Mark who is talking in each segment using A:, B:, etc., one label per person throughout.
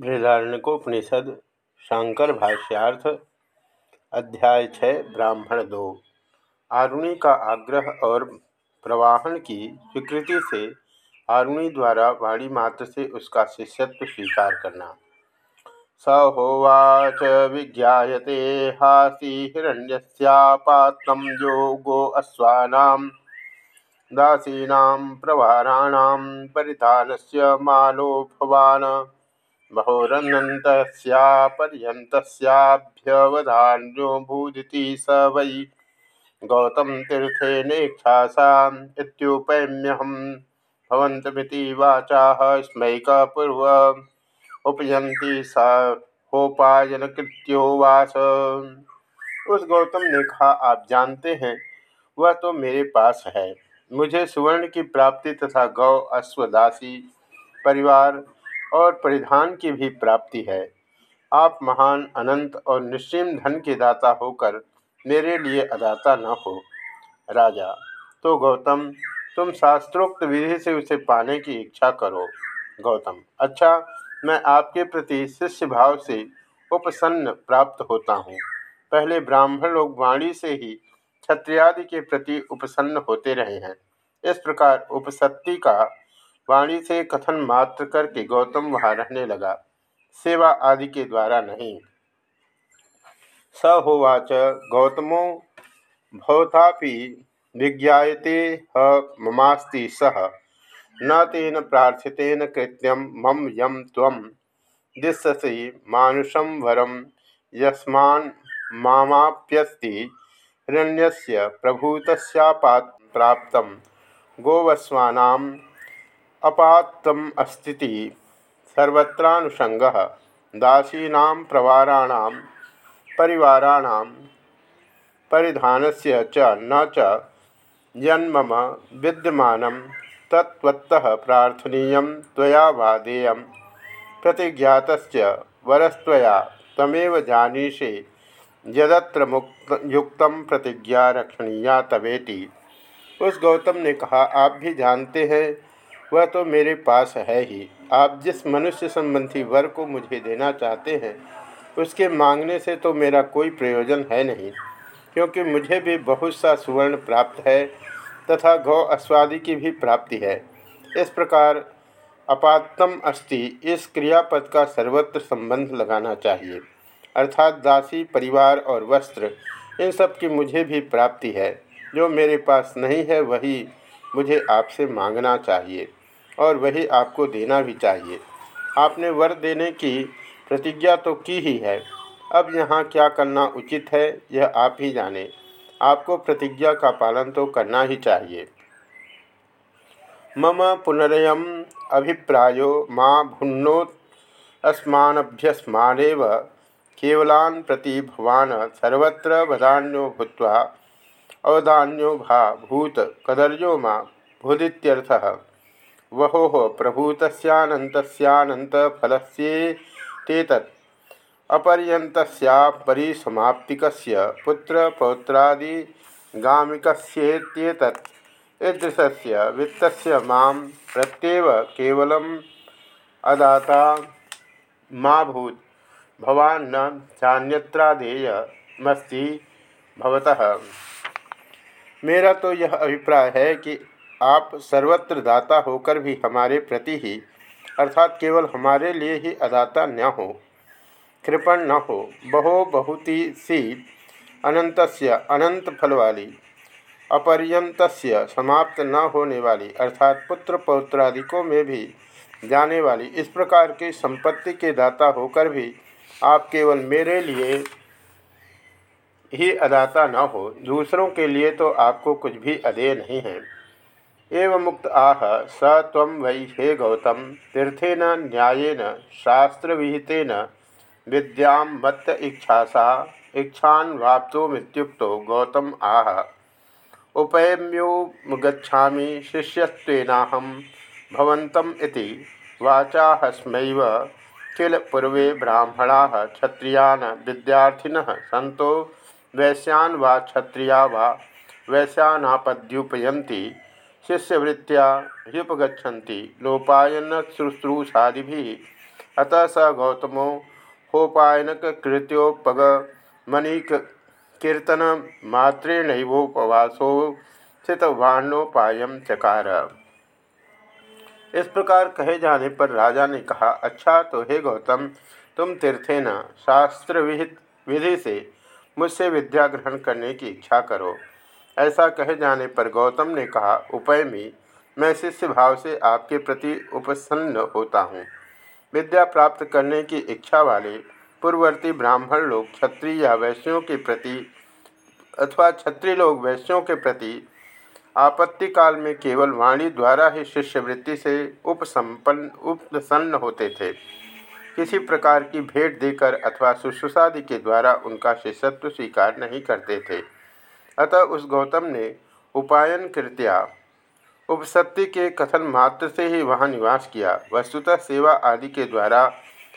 A: बृहदारण्यकोपनिषद, शांकर भाष्यार्थ, अध्याय छः, ब्राह्मण दो। आरुणि का आग्रह और प्रवाहन की स्वीकृति से आरुणि द्वारा वाणी मात्र से उसका शिष्यत्व स्वीकार करना। स होवाच विज्ञाते हासी हिण्यपात्र जो गो अश्वानाम दासीना प्रवाराणाम परिधान से मालो भवान महोरनन्तस्यापर्यन्तस्याभ्यवधान्यो भूदिति स वै। गौतम तीर्थे तीर्थेनेक्षासाम् इत्युपैम्यहं भवन्तमिति वाचाः स्मैकपूर्व उपयन्ति स होपायनकृत्योवास उस गौतम ने कहा, आप जानते हैं, वह तो मेरे पास है। मुझे सुवर्ण की प्राप्ति तथा गौ अश्वदासी परिवार और परिधान की भी प्राप्ति है। आप महान, अनंत और निश्चिम धन के दाता होकर मेरे लिए अदाता न हो। राजा तो गौतम, तुम शास्त्रोक्त विधि से उसे पाने की इच्छा करो। गौतम अच्छा मैं आपके प्रति शिष्य भाव से उपसन्न प्राप्त होता हूँ। पहले ब्राह्मण लोग वाणी से ही क्षत्रियादि के प्रति उपसन्न होते रहे हैं। इस प्रकार उपसत्ति का वाणी से कथन मात्र करके गौतम वहाँ रहने लगा। सेवा आदि के द्वारा नहीं। स होवाच, गौतमो, भवतापि विज्ञाते ममास्ति सह। न तेन प्रार्थितेन कृत्यम मम यम तम दिशसी मानुषम वरम यस्मान मामाप्यस्ति हिरण्यस्य प्रभूतस्यापात् प्राप्त गोवस्वानाम अपातम अस्थिति। सर्वत्रानुषंग दासीना प्रवाराण, परिवाराण परिधान से च न च यन्मम विद्यमान तत्त्वतः प्रार्थनीय त्वया वा देय प्रतिज्ञात वरस्तया तमेव जानीषे यदत्र मुक्त, युक्त प्रतिज्ञा रक्षणीया तवेति। उस गौतम ने कहा, आप भी जानते हैं वह तो मेरे पास है ही। आप जिस मनुष्य संबंधी वर को मुझे देना चाहते हैं, उसके मांगने से तो मेरा कोई प्रयोजन है नहीं, क्योंकि मुझे भी बहुत सा सुवर्ण प्राप्त है तथा गौ अस्वादि की भी प्राप्ति है। इस प्रकार अपातम अस्ति इस क्रियापद का सर्वत्र संबंध लगाना चाहिए, अर्थात दासी, परिवार और वस्त्र, इन सब की मुझे भी प्राप्ति है। जो मेरे पास नहीं है, वही मुझे आपसे मांगना चाहिए। और वही आपको देना भी चाहिए। आपने वर देने की प्रतिज्ञा तो की ही है। अब यहाँ क्या करना उचित है, यह आप ही जाने। आपको प्रतिज्ञा का पालन तो करना ही चाहिए। मम पुनरयम अभिप्रायो माँ भुन्नोत अस्मानभ्यस्मानेव केवलान प्रति भवान सर्वत्र वदान्यो भूत्वा अवदान्यो भा भूत कदर्यो माँ भूदित्यर्थः वहो प्रभूतस्यानन्तस्यानन्तफलस्येतेतत् अपर्यन्तस्यापरिसमाप्तिकस्य पुत्रपौत्रादिगामिकस्येत्येतत् ईदृशस्य वित्तस्य माँ प्रत्येव केवलम् अदाता मा भूत भवान् न चान्यत्रादेयमस्ति भवतः। मेरा तो यह अभिप्राय है कि आप सर्वत्र दाता होकर भी हमारे प्रति ही, अर्थात केवल हमारे लिए ही अदाता न हो, कृपण न हो, बहो बहुति सी अनंत अनंत फल वाली अपर्यंत समाप्त न होने वाली, अर्थात पुत्र पौत्रादिकों में भी जाने वाली, इस प्रकार की संपत्ति के दाता होकर भी आप केवल मेरे लिए ही अदाता न हो, दूसरों के लिए तो आपको कुछ भी अदेय नहीं है। एवं मुक्त आह, स तम वै हे गौतम, तीर्थेन, न्यायेन, शास्त्रविहितेन, विद्यां मत्त इच्छासा, इच्छान वाप्तोमित्युक्तो गौतम आह। उपयम्यो गच्छामि शिष्यत्वेनाहं, भवन्तम् इति वाचाहस्मैव। किल पूर्वे ब्राह्मणा, क्षत्रियान् विद्यार्थिनः सन्तो, वैश्यान् क्षत्रिया वा, वैश्यानापद्युपयन्ति। शिष्यवृत्तिया ह्युपगछन्ति लोपायन शुश्रूषादि अतः स गौतमो होपायनक कृत्योपग मणिक कीर्तन मात्रेणवोपवासो स्थितवाणोपायम चकार इस प्रकार कहे जाने पर राजा ने कहा अच्छा तो हे गौतम, तुम तीर्थेन शास्त्र विहित विधि से मुझसे विद्या ग्रहण करने की इच्छा करो। ऐसा कहे जाने पर गौतम ने कहा उपयमी मैं शिष्य भाव से आपके प्रति उपसन्न होता हूँ। विद्या प्राप्त करने की इच्छा वाले पूर्ववर्ती ब्राह्मण लोग क्षत्रिय या वैश्यों के प्रति अथवा क्षत्रिय लोग वैश्यों के प्रति आपत्ति काल में केवल वाणी द्वारा ही शिष्यवृत्ति से उपसंपन्न उपसन्न होते थे। किसी प्रकार की भेंट देकर अथवा शुश्रूषादि के द्वारा उनका शिष्यत्व स्वीकार नहीं करते थे। अतः उस गौतम ने उपायन कृत्या। उपसत्ति के कथन मात्र से ही वहाँ निवास किया। वस्तुतः सेवा आदि के द्वारा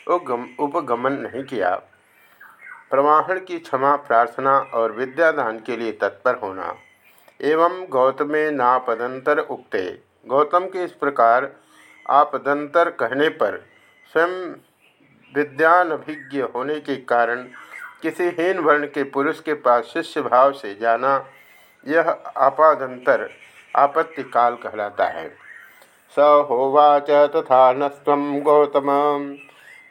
A: उपगमन नहीं किया। प्रवाहन की क्षमा, प्रार्थना और विद्यादान के लिए तत्पर होना। एवं गौतमे नापदंतर उक्ते। गौतम के इस प्रकार आपदंतर कहने पर स्वयं विद्यानभिज्ञ होने के कारण किसी हीन वर्ण के पुरुष के पास शिष्य भाव से जाना, यह आपादंतर आपत्ति काल कहलाता है। स होवाच तथा नस्व गौतम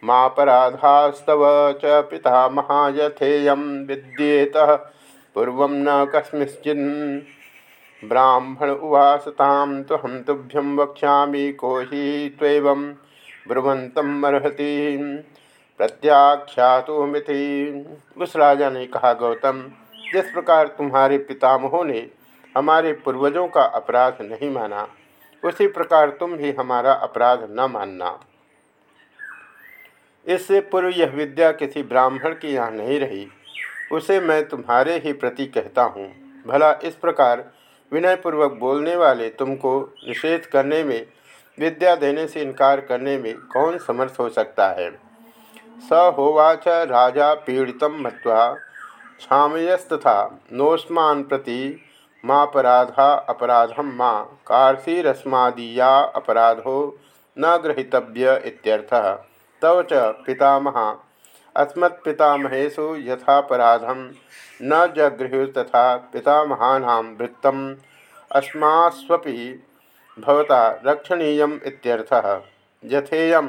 A: मापराधास्तव च पिता महायथेय विद्येत, पूर्व न कस्मिश्चिन्। ब्राह्मण उवासतां तो हम तुभ्यं वक्षा को ही त्वं ब्रुवंतम अर्हति। प्रत्याख्यातोमिति उस राजा ने कहा, गौतम, जिस प्रकार तुम्हारे पितामहों ने हमारे पूर्वजों का अपराध नहीं माना, उसी प्रकार तुम भी हमारा अपराध न मानना। इससे पूर्व यह विद्या किसी ब्राह्मण की यहाँ नहीं रही, उसे मैं तुम्हारे ही प्रति कहता हूँ। भला इस प्रकार विनयपूर्वक बोलने वाले तुमको निषेध करने में, विद्या देने से इनकार करने में कौन समर्थ हो सकता है? स होवाच राजा पीड़ित मत्वा क्षामयस्तथा नोस्मान प्रति मापराधा अपराधम माँ कार्षीरस्मादीया अपराधो न ग्रहीतव्य इत्यर्थः। तव च पितामह अस्मत्पितामहेशु यथापराधम न जगृहु तथा पितामहानां वृत्तम अस्मास्वपि भवता रक्षणीयम् इत्यर्थः। यथेयं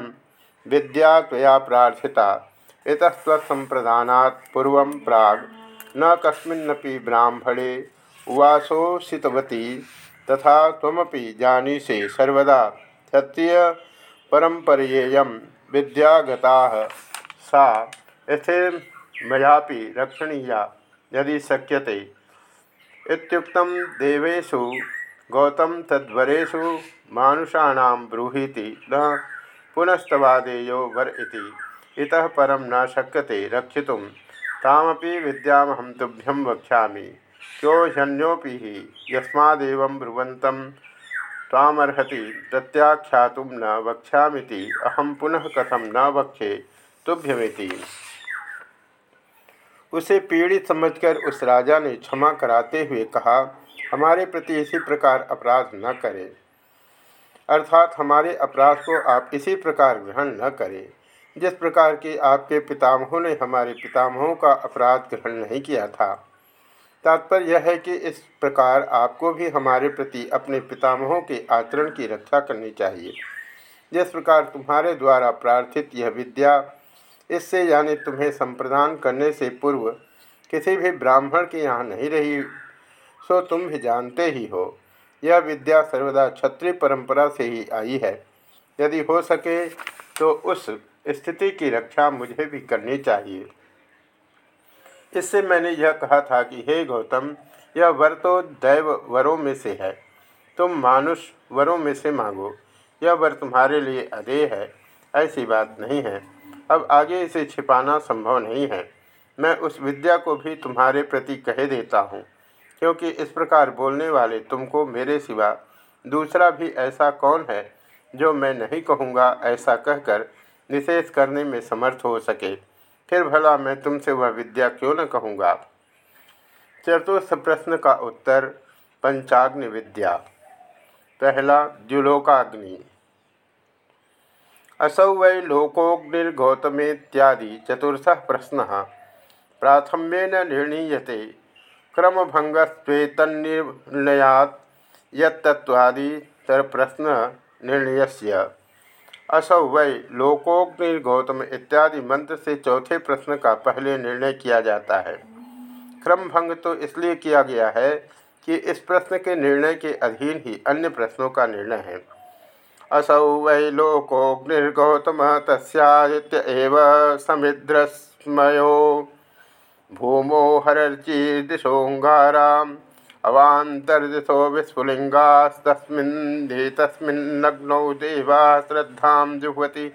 A: विद्या त्वया प्रार्थिता। इतस्तत्संप्रदानात् पूर्व प्राग। न कस्मिन्नपि ब्राह्मणे उवासोषितवती तथा त्वमपि जानीसे सर्वदा। क्षत्रिय परंपरेय विद्यागता। सा यथे मयापि रक्षणीया यदि शक्यते। इत्युक्तं देवेषु गौतम तद्वरेषु मानुषाणां ब्रूहीति न पुनस्तवादेयो वर इति। इतः परम न शक्यते रक्षितुं तामपि विद्यामहं तुभ्यं वक्ष्यामि। क्योह्यन्योऽपि हि यस्मादेवं ब्रुवन्तं तामर्हति प्रत्याख्यातुं न वक्ष्यामिति। अहम पुनः कथम न वक्षे तुभ्यमिति। उसे पीड़ित समझकर उस राजा ने क्षमा कराते हुए कहा, हमारे प्रति इसी प्रकार अपराध न करें। अर्थात हमारे अपराध को आप इसी प्रकार ग्रहण न करें। जिस प्रकार की आपके पितामहों ने हमारे पितामहों का अपराध ग्रहण नहीं किया था, तात्पर्य यह है कि इस प्रकार आपको भी हमारे प्रति अपने पितामहों के आचरण की रक्षा करनी चाहिए। जिस प्रकार तुम्हारे द्वारा प्रार्थित यह विद्या, इससे यानी तुम्हें संप्रदान करने से पूर्व किसी भी ब्राह्मण के यहाँ नहीं रही, सो तुम भी जानते ही हो। यह विद्या सर्वदा क्षत्रिय परंपरा से ही आई है। यदि हो सके तो उस स्थिति की रक्षा मुझे भी करनी चाहिए। इससे मैंने यह कहा था कि, हे गौतम, यह वर तो दैव वरों में से है। तुम मानुष वरों में से मांगो। यह वर तुम्हारे लिए अदेय है। ऐसी बात नहीं है। अब आगे इसे छिपाना संभव नहीं है। मैं उस विद्या को भी तुम्हारे प्रति कह देता हूँ। क्योंकि इस प्रकार बोलने वाले तुमको मेरे सिवा दूसरा भी ऐसा कौन है जो मैं नहीं कहूँगा ऐसा कहकर निषेध करने में समर्थ हो सके? फिर भला मैं तुमसे वह विद्या क्यों न कहूँगा? चतुर्थ प्रश्न का उत्तर, पंचाग्नि विद्या। पहला, द्युलोकाग्नि। असौ वै लोकोग्निर्गौतमेत्यादि चतुर्थ प्रश्न प्राथम्येन निर्णीयते। क्रमभंगस्वेतन्निर्णयात् यत्तत्वादितरप्रश्न निर्णय से असौ वै लोकोग्निर्गौतम इत्यादि मंत्र से चौथे प्रश्न का पहले निर्णय किया जाता है। क्रम भंग तो इसलिए किया गया है कि इस प्रश्न के निर्णय के अधीन ही अन्य प्रश्नों का निर्णय है। असौ वै लोकोग्निर्गौतम तस्यादित्य एव समिद्रस्मयो भूमो हरर्चिर्दिशोऽङ्गाराम् अवान्तर्दिशो विस्फुलिङ्गास्तस्मिन् तस्मिन्नग्नौ देवा श्रद्धां जुह्वति।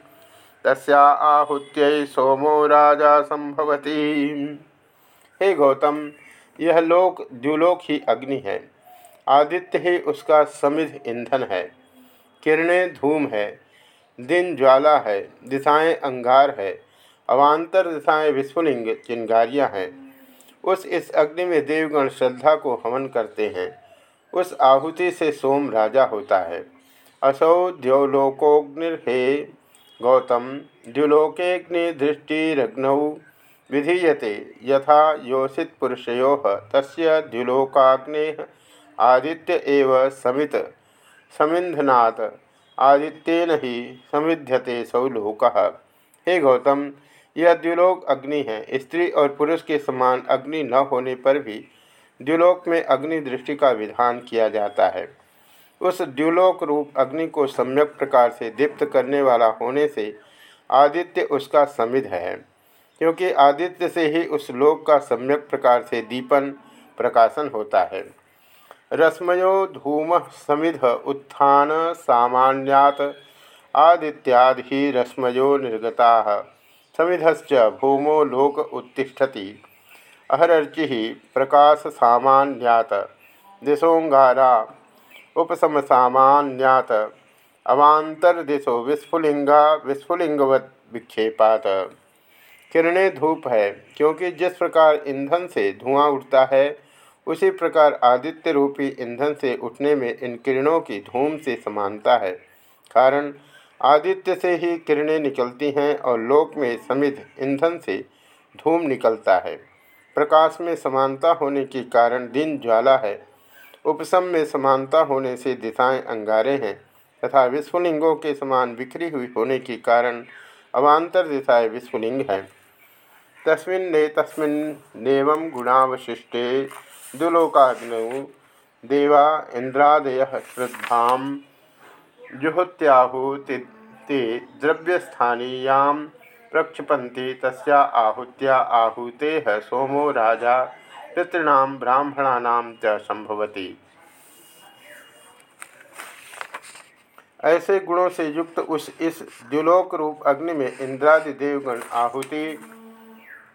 A: तस्या आहुत्यै सोमो राजा संभवती हे गौतम, यह लोक द्युलोक ही अग्नि है। आदित्य ही उसका समिध ईंधन है। किरणें धूम है। दिन ज्वाला है। दिशाएँ अंगार है। अवान्तर दिशाएँ विस्फुलिंग चिंगारियाँ हैं। उस इस अग्नि में देवगण श्रद्धा को हवन करते हैं। उस आहुति से सोम राजा होता है। असौ द्योलोकोग्निर्हे गौतम द्युलोकेग्नि दृष्टिरग्नौ विधीयते। यथा योषित पुरुषयो तस्य द्युलोकाग्ने आदित्य एव समित। समिंधनात् आदित्यन ही समिध्यते सौलोक हे गौतम यह द्युलोक अग्नि है। स्त्री और पुरुष के समान अग्नि न होने पर भी द्युलोक में अग्नि दृष्टि का विधान किया जाता है। उस द्युलोक रूप अग्नि को सम्यक प्रकार से दीप्त करने वाला होने से आदित्य उसका समिध है, क्योंकि आदित्य से ही उस लोक का सम्यक प्रकार से दीपन प्रकाशन होता है। रश्मयो धूम समिध उत्थान सामान्यात आदित्यादि रश्मयो निर्गता। समिधश्च भूमो लोक उत्तिष्ठति। अहरर्चि प्रकाश सामान्यात दिशोंगारा उपशमसामान्यात। अवांतरदिशो विस्फुलिंगा विस्फुलिंगवत विक्षेपात। किरणें धूप है, क्योंकि जिस प्रकार ईंधन से धुआँ उठता है, उसी प्रकार आदित्य रूपी ईंधन से उठने में इन किरणों की धूम से समानता है। कारण आदित्य से ही किरणें निकलती हैं और लोक में समिध ईंधन से धूम निकलता है। प्रकाश में समानता होने के कारण दिन ज्वाला है। उपसम में समानता होने से दिशाएँ अंगारे हैं तथा विस्फुलिंगों के समान बिखरी हुई होने के कारण अवान्तर दिशाएँ विस्फुलिंग हैं। तस्मिन्ने तस्मिन्नेव गुणावशिष्टे दुलोकाग्नौ देवा इंद्रादय श्रद्धा जुहुत्याहुति ते द्रव्यस्थानीयां प्रक्षिपन्ति, तस्या आहुत्या आहूते सोमो राजा, पितॄणां ब्राह्मणानां च संभवती ऐसे गुणों से युक्त उस, इस द्युलोक रूप अग्नि में इंद्रादि देवगण आहुति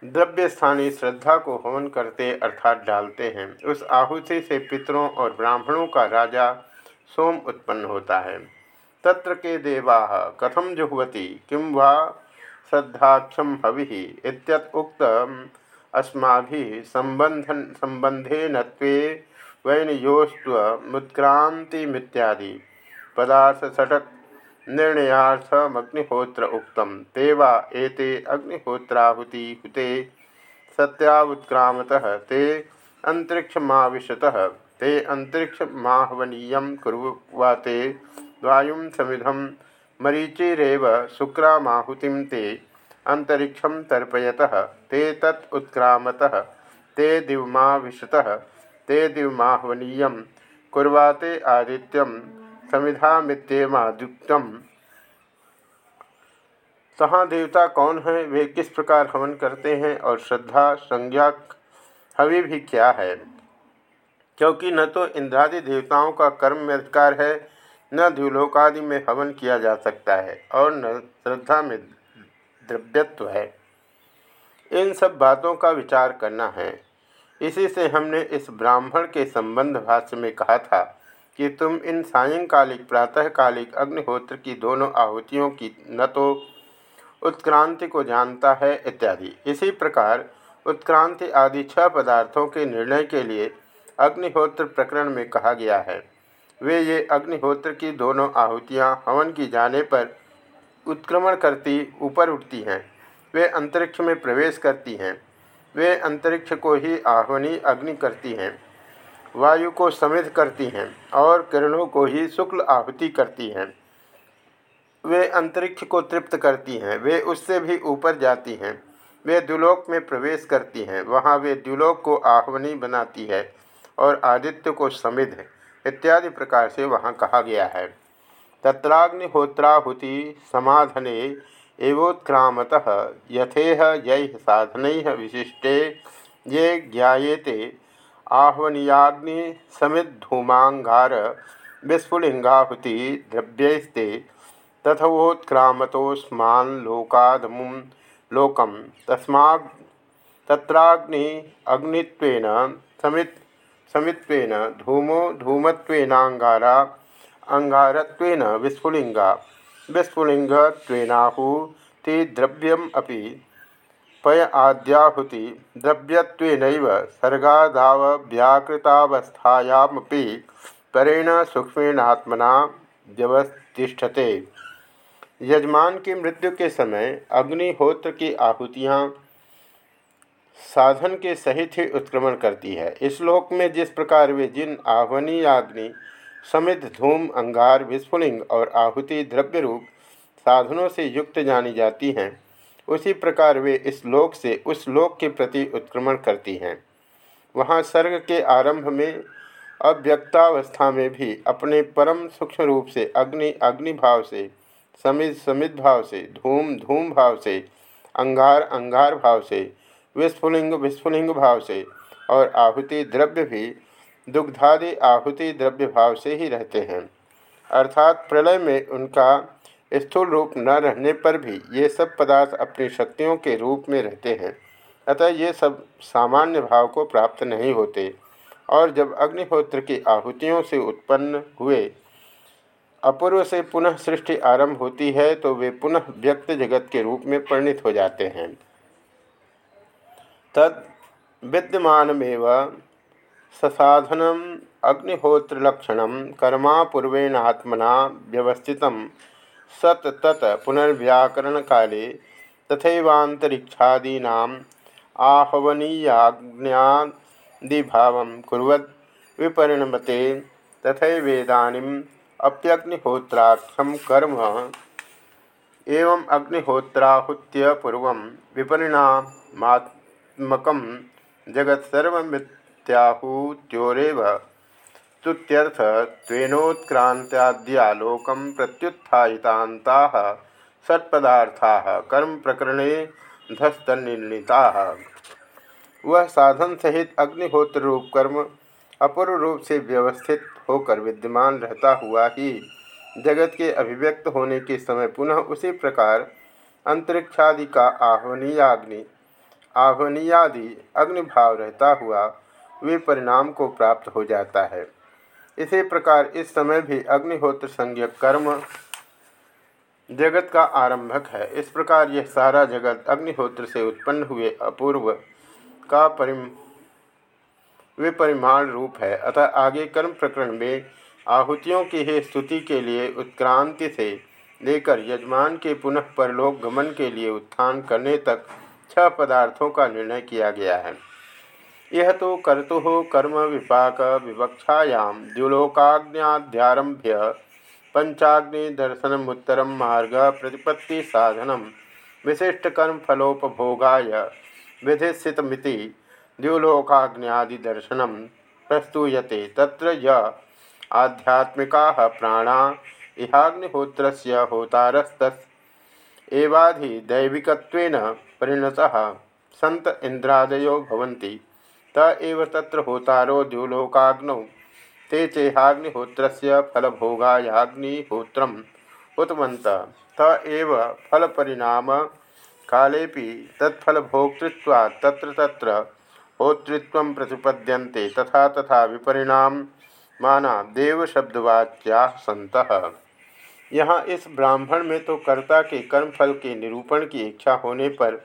A: द्रव्य स्थानीय श्रद्धा को हवन करते अर्थात डालते हैं। उस आहुति से पितरों और ब्राह्मणों का राजा सोम उत्पन्न होता है। तत्र के देवा कथम जुहवती? किं वा श्रद्धाख्यम हवि? उक्त अस्माभिः संबंधन संबंधेन वैनयोस्त्वमुत्क्रांतिमित्यादि पदार्थ सटक निर्णयार्थमग्निहोत्र उक्तम। ते वा एते अग्निहोत्राहुति हुते सत्यावुत्क्रामतः। ते अंतरिक्षमाविशतः ते अंतरिक्षमाहवनीय कुर्वाते वायु समिधम मरीचिरेव शुक्राहुति ते अंतरिक्ष तर्पयत, ते तत्क्रामत ते दिवमाभिषत ते दिवमाह्वनीय, कुर्वाते आदित्यम समिधामित्येमादुक्तम तहाँ देवता कौन है? वे किस प्रकार हवन करते हैं? और श्रद्धा, संज्ञा, हवि भी क्या है? क्योंकि न तो इंद्रादि देवताओं का कर्म में अधिकार है न द्युलोकादि में हवन किया जा सकता है और न श्रद्धा में द्रव्यत्व है। इन सब बातों का विचार करना है। इसी से हमने इस ब्राह्मण के संबंध भाष्य में कहा था कि तुम इन सायंकालिक, प्रातःकालिक अग्निहोत्र की दोनों आहुतियों की न तो उत्क्रांति को जानता है इत्यादि। इसी प्रकार उत्क्रांति आदि छह पदार्थों के निर्णय के लिए अग्निहोत्र प्रकरण में कहा गया है। वे ये अग्निहोत्र की दोनों आहुतियाँ हवन की जाने पर उत्क्रमण करती, ऊपर उठती हैं। वे अंतरिक्ष में प्रवेश करती हैं। वे अंतरिक्ष को ही आह्वनी अग्नि करती हैं। वायु को समृद्ध करती हैं और किरणों को ही शुक्ल आहुति करती हैं। वे अंतरिक्ष को तृप्त करती हैं। वे उससे भी ऊपर जाती हैं। वे द्युलोक में प्रवेश करती हैं। वहाँ वे द्युलोक को आह्वनी बनाती है और आदित्य को समिध इत्यादि प्रकार से वहाँ कहा गया है। तत्राग्निहोत्राहुति समाधने एवोत्क्रामत यथेह यै साधन विशिष्टे ये ज्ञाते आहवनीयाग्नि समिद्धूमांगार विस्फुलिंगाहुति द्रव्यस्ते तथवोत्क्रामतोस्मान लोकादमुं लोकम तस्मा तत्राग्नि अग्नित्वेन समित समित्वेन धूमो, धूमत्वेनांगारा, अंगारत्वेन विस्फुलिंगा। विस्फुलिंगत्वेनाहुति द्रव्यम अपि। पय आद्याहुति द्रव्यत्वेनैव सर्गादाव्याकृतावस्थायामपि परेण सूक्ष्मेणात्मना व्यवस्थिष्ठते। यजमान की मृत्यु के समय अग्निहोत्र की आहुतियाँ साधन के सहित ही उत्क्रमण करती है। इस श्लोक में जिस प्रकार वे जिन आह्वनीय अग्नि समित धूम, अंगार, विस्फुलिंग और आहुति द्रव्य रूप साधनों से युक्त जानी जाती हैं, उसी प्रकार वे इस लोक से उस लोक के प्रति उत्क्रमण करती हैं। वहाँ सर्ग के आरंभ में, अव्यक्तावस्था में भी अपने परम सूक्ष्म रूप से अग्नि अग्नि भाव से समित समित भाव से, धूम धूम भाव से, अंगार अंगार भाव से विस्फुलिंग विस्फुलिंग भाव से। और आहुति द्रव्य भी दुग्धादि आहुति द्रव्य भाव से ही रहते हैं। अर्थात प्रलय में उनका स्थूल रूप न रहने पर भी ये सब पदार्थ अपनी शक्तियों के रूप में रहते हैं। अतः ये सब सामान्य भाव को प्राप्त नहीं होते। और जब अग्निहोत्र की आहुतियों से उत्पन्न हुए, अपूर्व से पुनः सृष्टि आरंभ होती है तो वे पुनः व्यक्त जगत के रूप में परिणित हो जाते हैं। तद विद्यमानमेव ससाधनम अग्निहोत्रलक्षण कर्मापूर्वेणात्मना व्यवस्थित सत तत पुनर्व्याकरण काले तथैवांतरिक्षादीना आहवनीयाज्ञादिभाव कुर्वत् विपरिणमते तथैवेदानीम् कर्म एवं अग्निहोत्राहुत्य पूर्व विपरिणात्मक जगत सर्वमित्याहुत्योरेव स्तुत्यर्थत्वेनोत्क्रांत्याद्यालोकं प्रत्युत्थायितान्ताः सत्पदार्थाः कर्म प्रकरणे धस्तनिर्णीताः वह साधन सहित अग्निहोत्र रूप कर्म, अपूर्व रूप से व्यवस्थित होकर विद्यमान रहता हुआ ही जगत के अभिव्यक्त होने के समय पुनः उसी प्रकार अंतरिक्षादि का आह्वनीयाग्नि आह्वनीयादि अग्निभाव रहता हुआ वे परिणाम को प्राप्त हो जाता है। इसी प्रकार इस समय भी अग्निहोत्र संज्ञक कर्म जगत का आरंभक है। इस प्रकार यह सारा जगत अग्निहोत्र से उत्पन्न हुए अपूर्व का परिम, विपरिमाण रूप है। अतः आगे कर्म प्रकरण में आहुतियों की ही स्तुति के लिए उत्क्रांति से लेकर यजमान के पुनः परलोक गमन के लिए उत्थान करने तक छह पदार्थों का निर्णय किया गया है। यह तो कर्तु कर्म विपाक विवक्षायाम द्युलोकाज्ञाध्यारभ्य पंचाग्नि दर्शनमुत्तर मार्ग प्रतिपत्ति साधनम विशिष्ट कर्म फलोपभोगाय प्रस्तूयते। तत्र य आध्यात्मिका प्राणा इहाग्निहोत्र होतारस्त एवाधिदैविकत्वेन परिणतः सन्त इंद्रादयो भवन्ति। त एव तत्र होतारो द्युलोकाग्नौ। ते चेहाग्निहोत्रस्य फलभोगायाग्निहोत्रम् उतवन्त। त एव फलपरिणाम कालेपि तत्फलभोक्तृत्वात् तत्र तत्र होतृत्व प्रतिपद्यन्ते। तथा तथा विपरिणाम माना देव शब्दवाच्या संत यहाँ इस ब्राह्मण में तो कर्ता के कर्मफल के निरूपण की इच्छा होने पर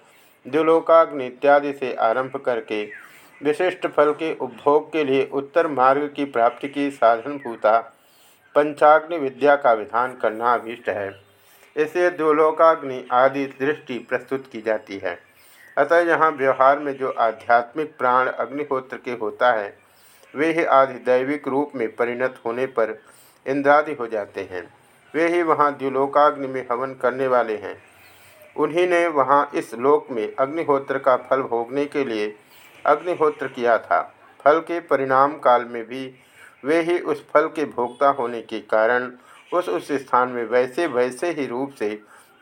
A: द्युलोकाग्नि इत्यादि से आरंभ करके विशिष्ट फल के उपभोग के लिए उत्तर मार्ग की प्राप्ति की साधनभूता पंचाग्नि विद्या का विधान करना अभीष्ट है। इससे द्योलोकाग्नि आदि दृष्टि प्रस्तुत की जाती है। अतः यहाँ व्यवहार में जो आध्यात्मिक प्राण अग्निहोत्र के होता है, वे ही आदि दैविक रूप में परिणत होने पर इंद्रादि हो जाते हैं। वे ही वहाँ द्युलोकाग्नि में हवन करने वाले हैं। उन्हीं ने वहाँ इस लोक में अग्निहोत्र का फल भोगने के लिए अग्निहोत्र किया था। फल के परिणाम काल में भी वे ही उस फल के भोक्ता होने के कारण उस उस स्थान में वैसे वैसे ही रूप से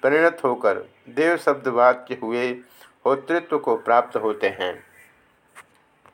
A: परिणत होकर देव शब्द वाक्य हुए होतृत्व को प्राप्त होते हैं।